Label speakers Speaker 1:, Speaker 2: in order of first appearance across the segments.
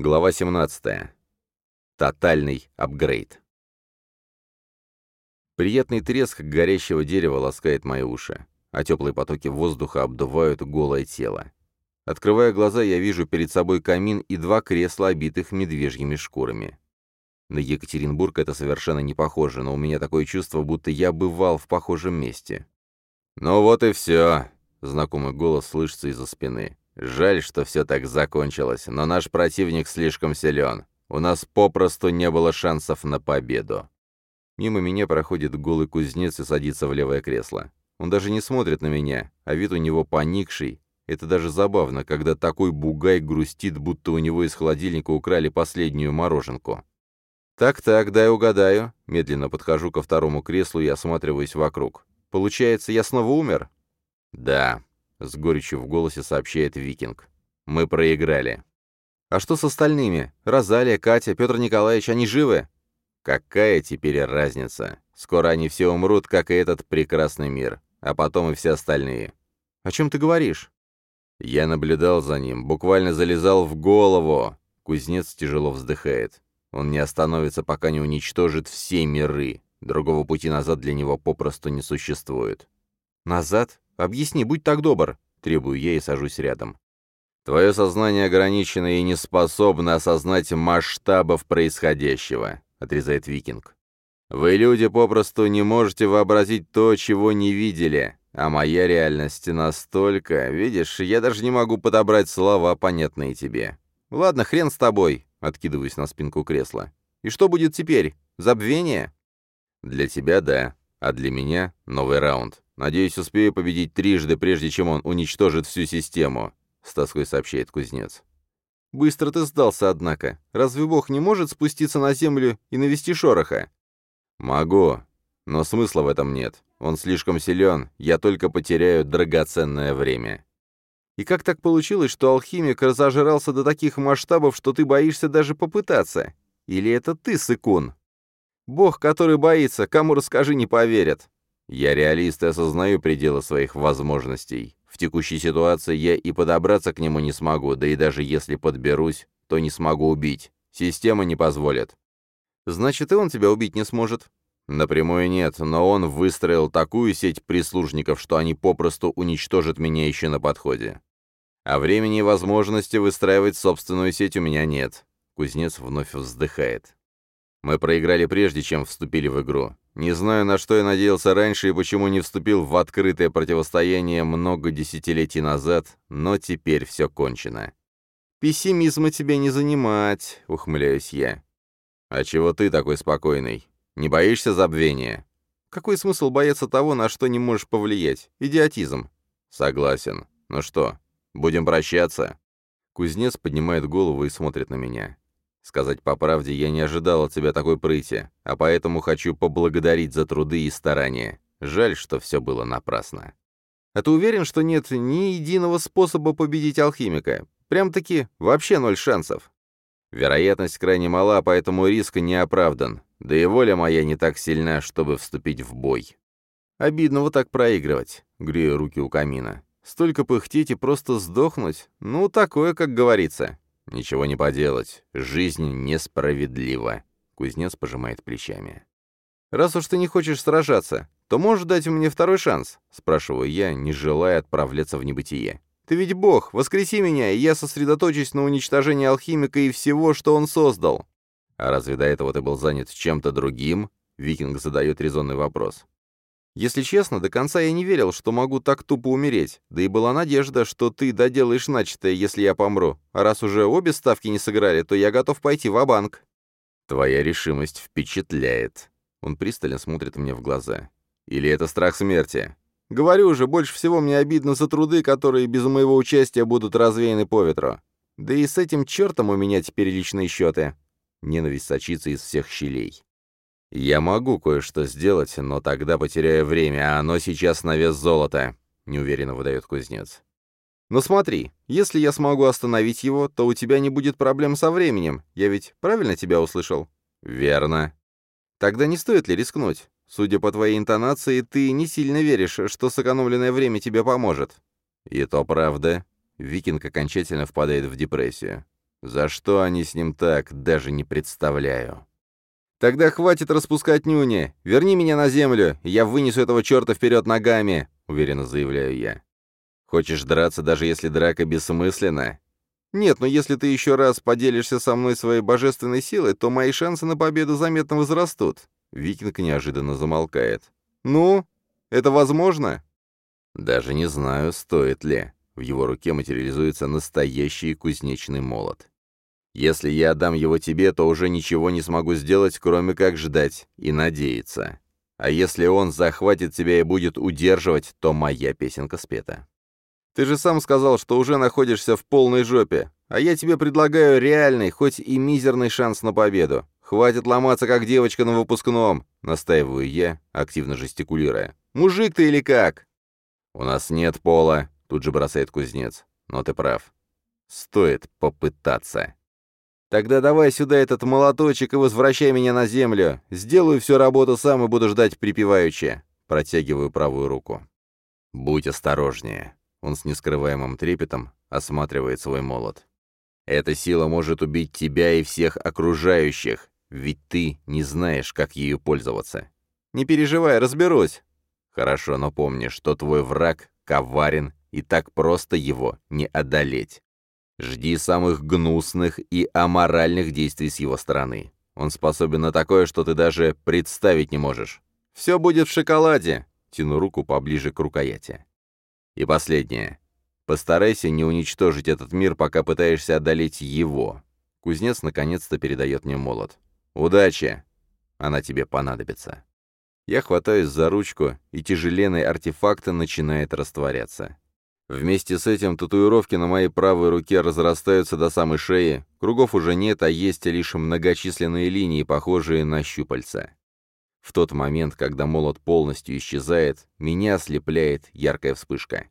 Speaker 1: Глава 17. Тотальный апгрейд. Приятный треск горящего дерева ласкает мои уши, а теплые потоки воздуха обдувают голое тело. Открывая глаза, я вижу перед собой камин и два кресла, обитых медвежьими шкурами. На Екатеринбург это совершенно не похоже, но у меня такое чувство, будто я бывал в похожем месте. «Ну вот и все», — знакомый голос слышится из-за спины. Жаль, что все так закончилось, но наш противник слишком силен. У нас попросту не было шансов на победу. Мимо меня проходит голый кузнец и садится в левое кресло. Он даже не смотрит на меня, а вид у него поникший. Это даже забавно, когда такой бугай грустит, будто у него из холодильника украли последнюю мороженку. «Так-так, дай угадаю». Медленно подхожу ко второму креслу и осматриваюсь вокруг. «Получается, я снова умер?» «Да», — с горечью в голосе сообщает Викинг. «Мы проиграли». «А что с остальными? Розалия, Катя, Петр Николаевич, они живы?» «Какая теперь разница? Скоро они все умрут, как и этот прекрасный мир, а потом и все остальные». «О чем ты говоришь?» Я наблюдал за ним, буквально залезал в голову. Кузнец тяжело вздыхает. Он не остановится, пока не уничтожит все миры. Другого пути назад для него попросту не существует. «Назад? Объясни, будь так добр», — требую я и сажусь рядом. «Твое сознание ограничено и не способно осознать масштабов происходящего», — отрезает Викинг. «Вы, люди, попросту не можете вообразить то, чего не видели, а моя реальность настолько... Видишь, я даже не могу подобрать слова, понятные тебе. Ладно, хрен с тобой», — откидываюсь на спинку кресла. «И что будет теперь? Забвение?» «Для тебя — да, а для меня — новый раунд. Надеюсь, успею победить трижды, прежде чем он уничтожит всю систему», — с тоской сообщает кузнец. «Быстро ты сдался, однако. Разве Бог не может спуститься на землю и навести шороха?» «Могу, но смысла в этом нет. Он слишком силен, я только потеряю драгоценное время». «И как так получилось, что алхимик разожрался до таких масштабов, что ты боишься даже попытаться? Или это ты, сыкун?» «Бог, который боится, кому расскажи, не поверят. Я реалист и осознаю пределы своих возможностей. В текущей ситуации я и подобраться к нему не смогу, да и даже если подберусь, то не смогу убить. Система не позволит. Значит, и он тебя убить не сможет? Напрямую нет, но он выстроил такую сеть прислужников, что они попросту уничтожат меня еще на подходе. А времени и возможности выстраивать собственную сеть у меня нет. Кузнец вновь вздыхает. Мы проиграли прежде, чем вступили в игру. Не знаю, на что я надеялся раньше и почему не вступил в открытое противостояние много десятилетий назад, но теперь все кончено. «Пессимизма тебе не занимать», — ухмыляюсь я. «А чего ты такой спокойный? Не боишься забвения?» «Какой смысл бояться того, на что не можешь повлиять? Идиотизм». «Согласен. Ну что, будем прощаться?» Кузнец поднимает голову и смотрит на меня. Сказать по правде, я не ожидал от тебя такой прыти, а поэтому хочу поблагодарить за труды и старания. Жаль, что все было напрасно. А ты уверен, что нет ни единого способа победить алхимика? Прям-таки вообще ноль шансов. Вероятность крайне мала, поэтому риск не оправдан. Да и воля моя не так сильна, чтобы вступить в бой. Обидно вот так проигрывать, грею руки у камина. Столько пыхтеть и просто сдохнуть? Ну, такое, как говорится. «Ничего не поделать. Жизнь несправедлива», — кузнец пожимает плечами. «Раз уж ты не хочешь сражаться, то можешь дать мне второй шанс?» — спрашиваю я, не желая отправляться в небытие. «Ты ведь бог, воскреси меня, и я сосредоточусь на уничтожении алхимика и всего, что он создал». «А разве до этого ты был занят чем-то другим?» — Викинг задает резонный вопрос. Если честно, до конца я не верил, что могу так тупо умереть, да и была надежда, что ты доделаешь начатое, если я помру. А раз уже обе ставки не сыграли, то я готов пойти в банк Твоя решимость впечатляет. Он пристально смотрит мне в глаза. Или это страх смерти? Говорю же, больше всего мне обидно за труды, которые без моего участия будут развеяны по ветру. Да и с этим чертом у меня теперь личные счеты. Ненависть сочится из всех щелей. «Я могу кое-что сделать, но тогда потеряю время, а оно сейчас на вес золота», — неуверенно выдает кузнец. «Но смотри, если я смогу остановить его, то у тебя не будет проблем со временем. Я ведь правильно тебя услышал?» «Верно». «Тогда не стоит ли рискнуть? Судя по твоей интонации, ты не сильно веришь, что сэкономленное время тебе поможет». «И то правда». Викинг окончательно впадает в депрессию. За что они с ним так, даже не представляю. «Тогда хватит распускать нюни! Верни меня на землю, и я вынесу этого черта вперед ногами!» — уверенно заявляю я. «Хочешь драться, даже если драка бессмысленна?» «Нет, но если ты еще раз поделишься со мной своей божественной силой, то мои шансы на победу заметно возрастут». Викинг неожиданно замолкает. «Ну, это возможно?» «Даже не знаю, стоит ли». В его руке материализуется настоящий кузнечный молот. «Если я отдам его тебе, то уже ничего не смогу сделать, кроме как ждать и надеяться. А если он захватит тебя и будет удерживать, то моя песенка спета». «Ты же сам сказал, что уже находишься в полной жопе, а я тебе предлагаю реальный, хоть и мизерный шанс на победу. Хватит ломаться, как девочка на выпускном», — настаиваю я, активно жестикулируя. «Мужик ты или как?» «У нас нет пола», — тут же бросает кузнец. «Но ты прав. Стоит попытаться». «Тогда давай сюда этот молоточек и возвращай меня на землю. Сделаю всю работу сам и буду ждать припеваючи». Протягиваю правую руку. «Будь осторожнее». Он с нескрываемым трепетом осматривает свой молот. «Эта сила может убить тебя и всех окружающих, ведь ты не знаешь, как ею пользоваться». «Не переживай, разберусь». «Хорошо, но помни, что твой враг коварен, и так просто его не одолеть. Жди самых гнусных и аморальных действий с его стороны. Он способен на такое, что ты даже представить не можешь. Все будет в шоколаде. Тяну руку поближе к рукояти. И последнее. Постарайся не уничтожить этот мир, пока пытаешься одолеть его. Кузнец наконец-то передает мне молот. Удачи! Она тебе понадобится. Я хватаюсь за ручку, и тяжеленный артефакт начинает растворяться. Вместе с этим татуировки на моей правой руке разрастаются до самой шеи, кругов уже нет, а есть лишь многочисленные линии, похожие на щупальца. В тот момент, когда молот полностью исчезает, меня ослепляет яркая вспышка.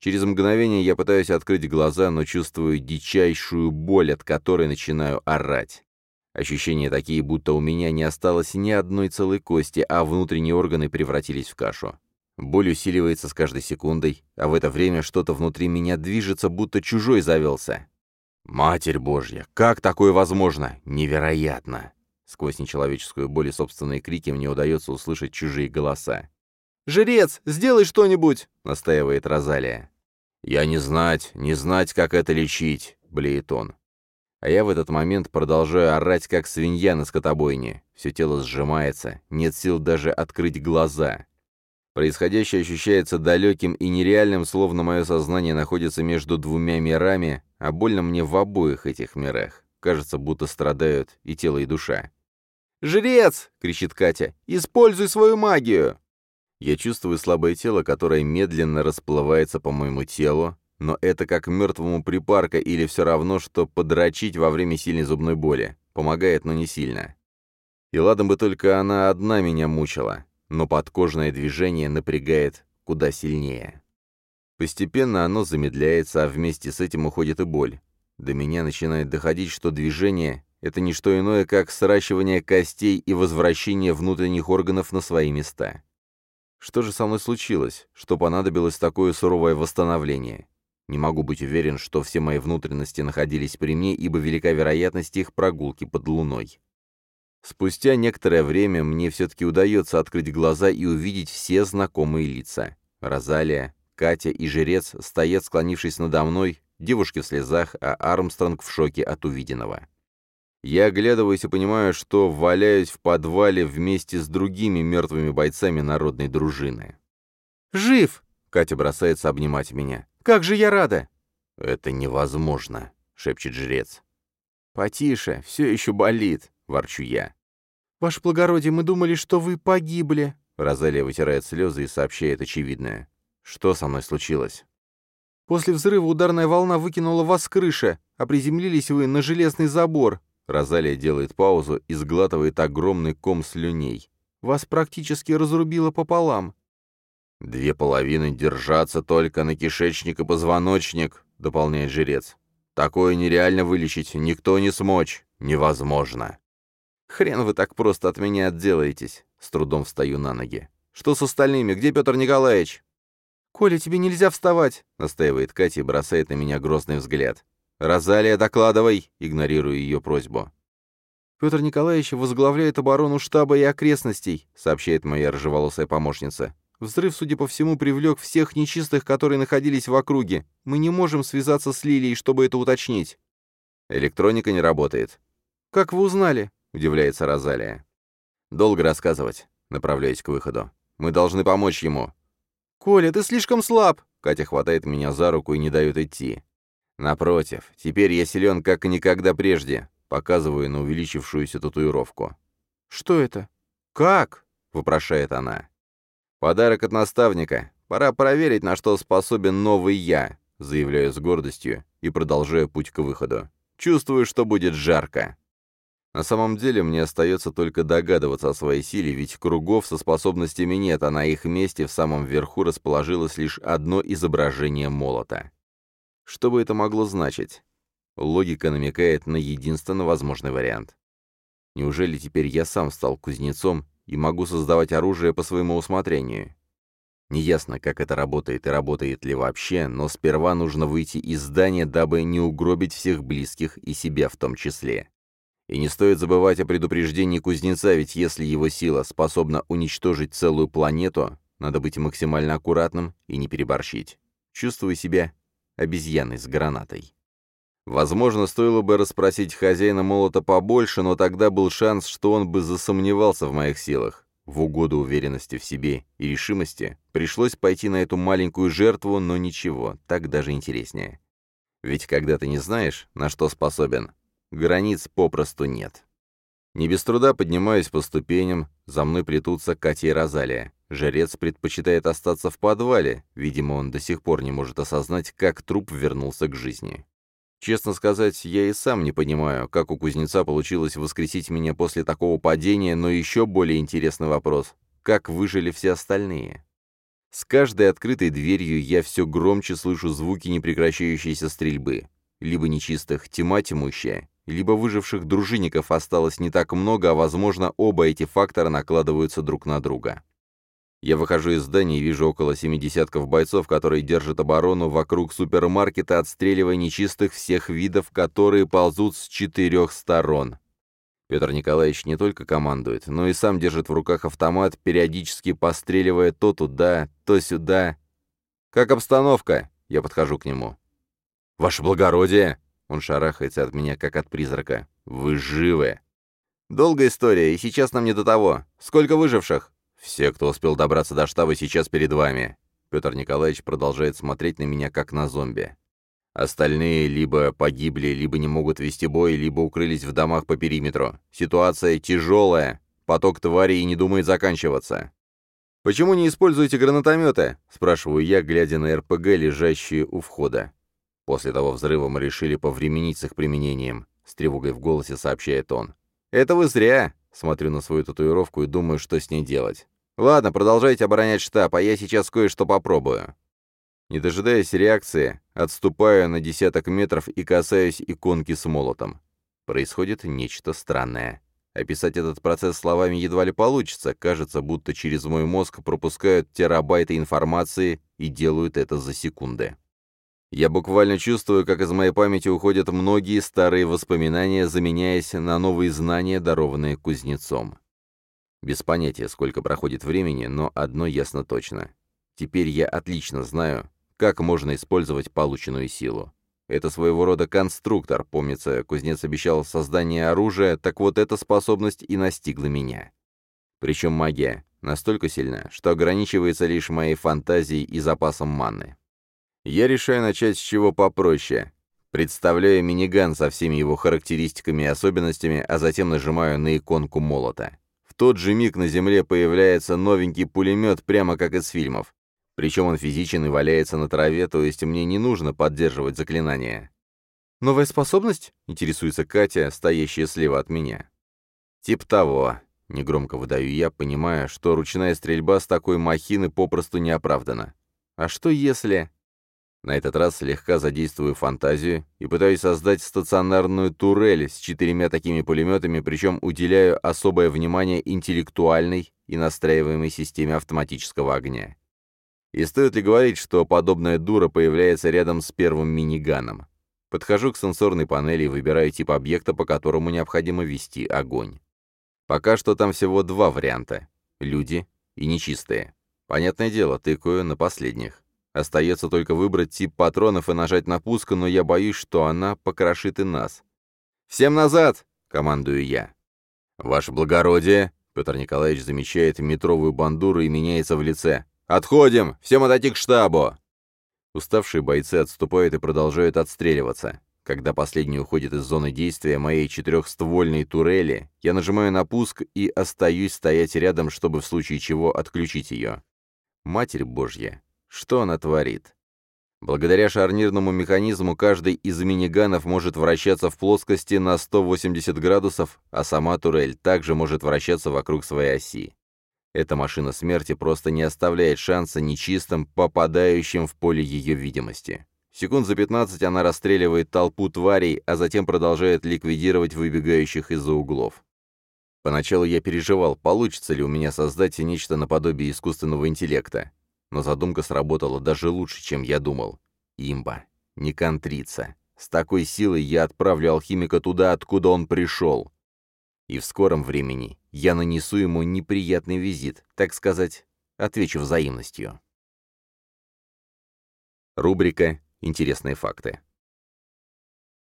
Speaker 1: Через мгновение я пытаюсь открыть глаза, но чувствую дичайшую боль, от которой начинаю орать. Ощущения такие, будто у меня не осталось ни одной целой кости, а внутренние органы превратились в кашу. Боль усиливается с каждой секундой, а в это время что-то внутри меня движется, будто чужой завелся. «Матерь Божья, как такое возможно? Невероятно!» Сквозь нечеловеческую боль и собственные крики мне удается услышать чужие голоса. «Жрец, сделай что-нибудь!» — настаивает Розалия. «Я не знать, не знать, как это лечить!» — блеет он. А я в этот момент продолжаю орать, как свинья на скотобойне. Все тело сжимается, нет сил даже открыть глаза. Происходящее ощущается далеким и нереальным, словно мое сознание находится между двумя мирами, а больно мне в обоих этих мирах. Кажется, будто страдают и тело, и душа. «Жрец!» — кричит Катя. «Используй свою магию!» Я чувствую слабое тело, которое медленно расплывается по моему телу, но это как мертвому припарка или все равно, что подрочить во время сильной зубной боли. Помогает, но не сильно. И ладно бы только она одна меня мучила но подкожное движение напрягает куда сильнее. Постепенно оно замедляется, а вместе с этим уходит и боль. До меня начинает доходить, что движение — это не что иное, как сращивание костей и возвращение внутренних органов на свои места. Что же со мной случилось, что понадобилось такое суровое восстановление? Не могу быть уверен, что все мои внутренности находились при мне, ибо велика вероятность их прогулки под луной. Спустя некоторое время мне все-таки удается открыть глаза и увидеть все знакомые лица. Розалия, Катя и Жрец стоят, склонившись надо мной, девушки в слезах, а Армстронг в шоке от увиденного. Я оглядываюсь и понимаю, что валяюсь в подвале вместе с другими мертвыми бойцами народной дружины.
Speaker 2: «Жив!»
Speaker 1: — Катя бросается обнимать меня.
Speaker 2: «Как же я рада!»
Speaker 1: «Это невозможно!» — шепчет жрец.
Speaker 2: «Потише, все еще болит!»
Speaker 1: — ворчу я.
Speaker 2: «Ваше благородие, мы думали, что вы погибли».
Speaker 1: Розалия вытирает слезы и сообщает очевидное. «Что со мной случилось?»
Speaker 2: «После взрыва ударная волна выкинула вас с крыши, а приземлились вы на железный забор».
Speaker 1: Розалия делает паузу и сглатывает огромный ком слюней.
Speaker 2: «Вас практически разрубило пополам».
Speaker 1: «Две половины держаться только на кишечник и позвоночник», — дополняет жрец. «Такое нереально вылечить, никто не смочь. Невозможно».
Speaker 2: «Хрен вы так просто от меня отделаетесь!» С трудом встаю на ноги. «Что с остальными? Где Петр Николаевич?» «Коля, тебе нельзя вставать!» — настаивает Катя и бросает на меня грозный взгляд.
Speaker 1: «Розалия, докладывай!» — игнорирую ее просьбу.
Speaker 2: «Петр Николаевич возглавляет оборону штаба и окрестностей», — сообщает моя рыжеволосая помощница. «Взрыв, судя по всему, привлек всех нечистых, которые находились в округе. Мы не можем связаться с Лилией, чтобы это уточнить».
Speaker 1: «Электроника не работает».
Speaker 2: «Как вы узнали?» — удивляется Розалия.
Speaker 1: «Долго рассказывать», — направляюсь к выходу. «Мы должны помочь ему».
Speaker 2: «Коля, ты слишком слаб!»
Speaker 1: Катя хватает меня за руку и не дает идти. Напротив, теперь я силен как никогда прежде. Показываю на увеличившуюся татуировку.
Speaker 2: «Что это? Как?»
Speaker 1: — вопрошает она. «Подарок от наставника. Пора проверить, на что способен новый я», — заявляю с гордостью и продолжаю путь к выходу. Чувствую, что будет жарко. На самом деле мне остается только догадываться о своей силе, ведь кругов со способностями нет, а на их месте в самом верху расположилось лишь одно изображение молота. Что бы это могло значить? Логика намекает на единственно возможный вариант. Неужели теперь я сам стал кузнецом и могу создавать оружие по своему усмотрению? Неясно, как это работает и работает ли вообще, но сперва нужно выйти из здания, дабы не угробить всех близких и себя в том числе. И не стоит забывать о предупреждении кузнеца, ведь если его сила способна уничтожить целую планету, надо быть максимально аккуратным и не переборщить. Чувствую себя обезьяной с гранатой. Возможно, стоило бы расспросить хозяина молота побольше, но тогда был шанс, что он бы засомневался в моих силах. В угоду уверенности в себе и решимости пришлось пойти на эту маленькую жертву, но ничего, так даже интереснее. Ведь когда ты не знаешь, на что способен, границ попросту нет. Не без труда поднимаюсь по ступеням, за мной плетутся Катя и Розалия. Жрец предпочитает остаться в подвале, видимо, он до сих пор не может осознать, как труп вернулся к жизни. Честно сказать, я и сам не понимаю, как у кузнеца получилось воскресить меня после такого падения, но еще более интересный вопрос — как выжили все остальные? С каждой открытой дверью я все громче слышу звуки непрекращающейся стрельбы. Либо нечистых тьма тьмущая, либо выживших дружинников осталось не так много, а, возможно, оба эти фактора накладываются друг на друга. Я выхожу из здания и вижу около семи десятков бойцов, которые держат оборону вокруг супермаркета, отстреливая нечистых всех видов, которые ползут с четырех сторон. Петр Николаевич не только командует, но и сам держит в руках автомат, периодически постреливая то туда, то сюда. «Как обстановка?» Я подхожу к нему. «Ваше благородие!» Он шарахается от меня, как от призрака. «Вы живы!» «Долгая история, и сейчас нам не до того. Сколько выживших?» «Все, кто успел добраться до штаба, сейчас перед вами». Петр Николаевич продолжает смотреть на меня, как на зомби. Остальные либо погибли, либо не могут вести бой, либо укрылись в домах по периметру. Ситуация тяжелая, поток тварей не думает заканчиваться. «Почему не используете гранатометы?» — спрашиваю я, глядя на РПГ, лежащие у входа. После того взрыва мы решили повременить с их применением, с тревогой в голосе сообщает он. «Это вы зря!» Смотрю на свою татуировку и думаю, что с ней делать. Ладно, продолжайте оборонять штаб, а я сейчас кое-что попробую. Не дожидаясь реакции, отступаю на десяток метров и касаюсь иконки с молотом. Происходит нечто странное. Описать этот процесс словами едва ли получится, кажется, будто через мой мозг пропускают терабайты информации и делают это за секунды. Я буквально чувствую, как из моей памяти уходят многие старые воспоминания, заменяясь на новые знания, дарованные кузнецом. Без понятия, сколько проходит времени, но одно ясно точно. Теперь я отлично знаю, как можно использовать полученную силу. Это своего рода конструктор, помнится, кузнец обещал создание оружия, так вот эта способность и настигла меня. Причем магия настолько сильна, что ограничивается лишь моей фантазией и запасом маны. Я решаю начать с чего попроще. Представляю миниган со всеми его характеристиками и особенностями, а затем нажимаю на иконку молота. В тот же миг на земле появляется новенький пулемет, прямо как из фильмов. Причем он физичен и валяется на траве, то есть мне не нужно поддерживать заклинание.
Speaker 2: «Новая способность?» — интересуется Катя, стоящая слева от меня.
Speaker 1: «Тип того», — негромко выдаю я, понимая, что ручная стрельба с такой махины попросту не оправдана. «А что если...» На этот раз слегка задействую фантазию и пытаюсь создать стационарную турель с четырьмя такими пулеметами, причем уделяю особое внимание интеллектуальной и настраиваемой системе автоматического огня. И стоит ли говорить, что подобная дура появляется рядом с первым миниганом? Подхожу к сенсорной панели и выбираю тип объекта, по которому необходимо вести огонь. Пока что там всего два варианта — люди и нечистые. Понятное дело, тыкаю на последних. Остается только выбрать тип патронов и нажать на пуск, но я боюсь, что она покрошит и нас. «Всем назад!» — командую я. «Ваше благородие!» — Петр Николаевич замечает метровую бандуру и меняется в лице. «Отходим! Всем отойти к штабу!» Уставшие бойцы отступают и продолжают отстреливаться. Когда последний уходит из зоны действия моей четырехствольной турели, я нажимаю на пуск и остаюсь стоять рядом, чтобы в случае чего отключить ее. Матерь Божья, что она творит? Благодаря шарнирному механизму каждый из миниганов может вращаться в плоскости на 180 градусов, а сама турель также может вращаться вокруг своей оси. Эта машина смерти просто не оставляет шанса нечистым, попадающим в поле ее видимости. Секунд за 15 она расстреливает толпу тварей, а затем продолжает ликвидировать выбегающих из-за углов. Поначалу я переживал, получится ли у меня создать нечто наподобие искусственного интеллекта. Но задумка сработала даже лучше, чем я думал. Имба. Не контриться. С такой силой я отправлю алхимика туда, откуда он пришел. И в скором времени я нанесу ему неприятный визит, так сказать, отвечу взаимностью. Рубрика «Интересные факты».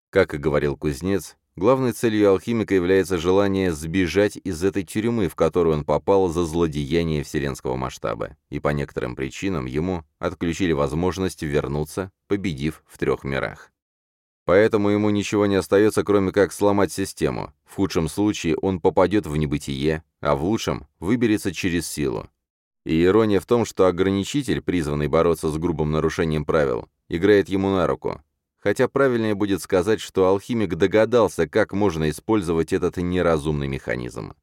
Speaker 1: Как и говорил кузнец, главной целью алхимика является желание сбежать из этой тюрьмы, в которую он попал за злодеяние вселенского масштаба, и по некоторым причинам ему отключили возможность вернуться, победив в трех мирах. Поэтому ему ничего не остается, кроме как сломать систему. В худшем случае он попадет в небытие, а в лучшем выберется через силу. И ирония в том, что ограничитель, призванный бороться с грубым нарушением правил, играет ему на руку. Хотя правильнее будет сказать, что алхимик догадался, как можно использовать этот неразумный механизм.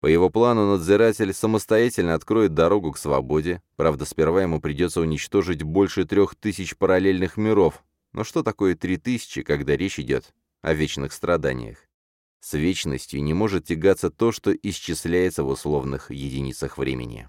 Speaker 1: По его плану надзиратель самостоятельно откроет дорогу к свободе, правда, сперва ему придется уничтожить больше трех тысяч параллельных миров, но что такое три тысячи, когда речь идет о вечных страданиях? С вечностью не может тягаться то, что исчисляется в условных единицах времени.